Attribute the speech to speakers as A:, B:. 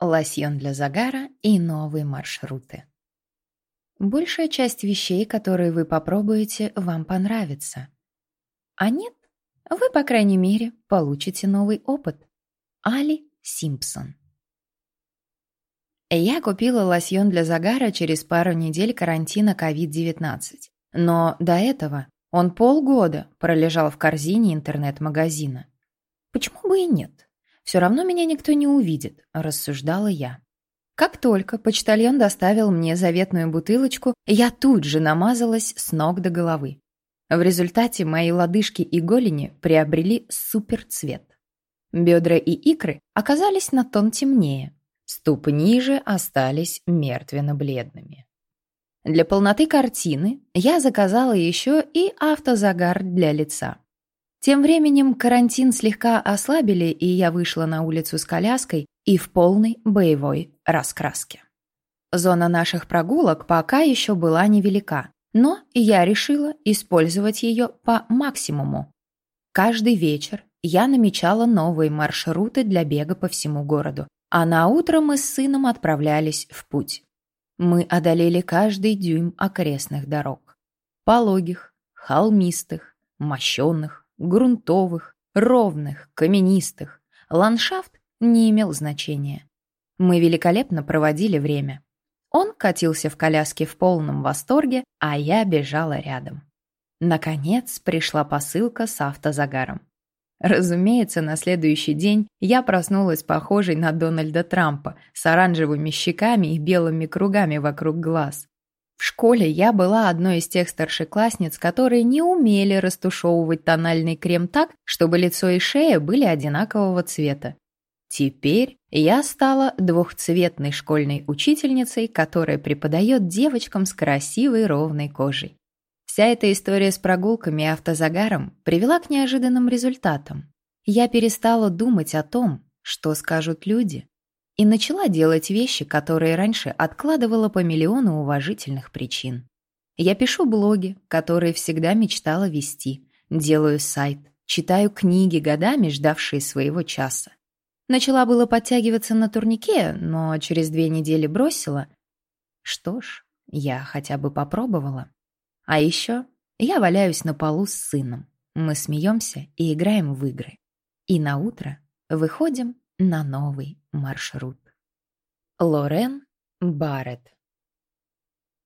A: лосьон для загара и новые маршруты. Большая часть вещей, которые вы попробуете, вам понравится. А нет, вы, по крайней мере, получите новый опыт. Али Симпсон Я купила лосьон для загара через пару недель карантина COVID-19. Но до этого он полгода пролежал в корзине интернет-магазина. Почему бы и нет? Все равно меня никто не увидит, рассуждала я. Как только почтальон доставил мне заветную бутылочку, я тут же намазалась с ног до головы. В результате мои лодыжки и голени приобрели суперцвет. Бедра и икры оказались на тон темнее, ступни же остались мертвенно-бледными. Для полноты картины я заказала еще и автозагар для лица. Тем временем карантин слегка ослабили, и я вышла на улицу с коляской и в полной боевой раскраске. Зона наших прогулок пока еще была невелика, но я решила использовать ее по максимуму. Каждый вечер я намечала новые маршруты для бега по всему городу, а на утро мы с сыном отправлялись в путь. Мы одолели каждый дюйм окрестных дорог. Пологих, холмистых, мощенных, грунтовых, ровных, каменистых. Ландшафт не имел значения. Мы великолепно проводили время. Он катился в коляске в полном восторге, а я бежала рядом. Наконец пришла посылка с автозагаром. Разумеется, на следующий день я проснулась похожей на Дональда Трампа с оранжевыми щеками и белыми кругами вокруг глаз. В школе я была одной из тех старшеклассниц, которые не умели растушевывать тональный крем так, чтобы лицо и шея были одинакового цвета. Теперь я стала двухцветной школьной учительницей, которая преподает девочкам с красивой ровной кожей. Вся эта история с прогулками и автозагаром привела к неожиданным результатам. Я перестала думать о том, что скажут люди, и начала делать вещи, которые раньше откладывала по миллиону уважительных причин. Я пишу блоги, которые всегда мечтала вести, делаю сайт, читаю книги, годами ждавшие своего часа. Начала было подтягиваться на турнике, но через две недели бросила. Что ж, я хотя бы попробовала. А еще я валяюсь на полу с сыном. Мы смеемся и играем в игры. И на утро выходим на новый маршрут. Лорен Барретт